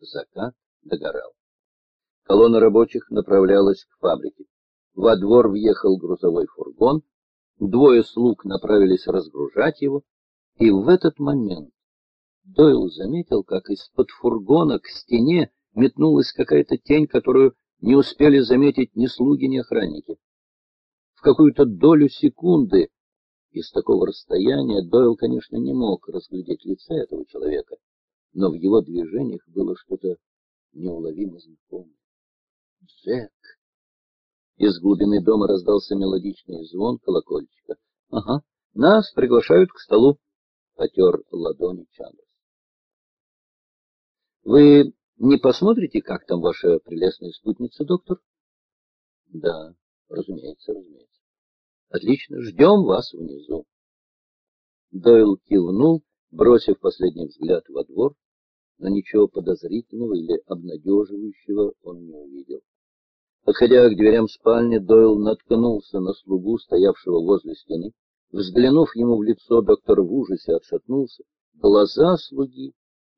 Закат догорал. Колонна рабочих направлялась к фабрике. Во двор въехал грузовой фургон, двое слуг направились разгружать его, и в этот момент Дойл заметил, как из-под фургона к стене метнулась какая-то тень, которую не успели заметить ни слуги, ни охранники. В какую-то долю секунды из такого расстояния Дойл, конечно, не мог разглядеть лица этого человека, но в его движениях было что-то неуловимо знакомое. Джек. Из глубины дома раздался мелодичный звон колокольчика. Ага, нас приглашают к столу. Потер ладони Чандрс. Вы не посмотрите, как там ваша прелестная спутница, доктор? Да, разумеется, разумеется. Отлично, ждем вас внизу. Дойл кивнул, бросив последний взгляд во двор, но ничего подозрительного или обнадеживающего он не увидел. Подходя к дверям спальни, Дойл наткнулся на слугу, стоявшего возле стены. Взглянув ему в лицо, доктор в ужасе отшатнулся. Глаза слуги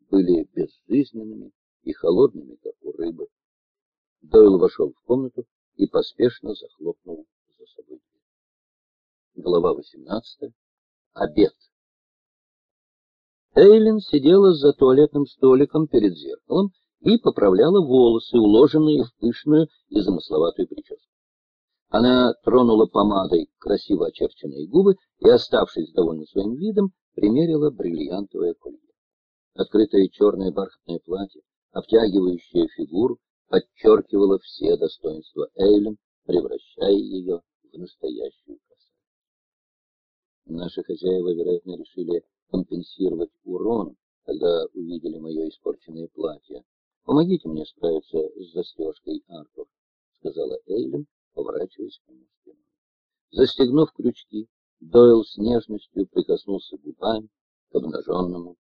были безжизненными и холодными, как у рыбы. Дойл вошел в комнату и поспешно захлопнул за собой дверь. Глава 18. Обед. Эйлин сидела за туалетным столиком перед зеркалом и поправляла волосы, уложенные в пышную и замысловатую прическу. Она тронула помадой красиво очерченные губы и, оставшись довольна своим видом, примерила бриллиантовое колье. Открытое черное бархатное платье, обтягивающее фигуру, подчеркивало все достоинства Эйлин, превращая ее в настоящую красавицу. Наши хозяева, вероятно, решили компенсировать урон, когда увидели мое испорченное платье. Помогите мне справиться с застежкой, Артур, сказала Эйлин, поворачиваясь к нему спиной. Застегнув крючки, Дойл с нежностью прикоснулся губами к обнаженному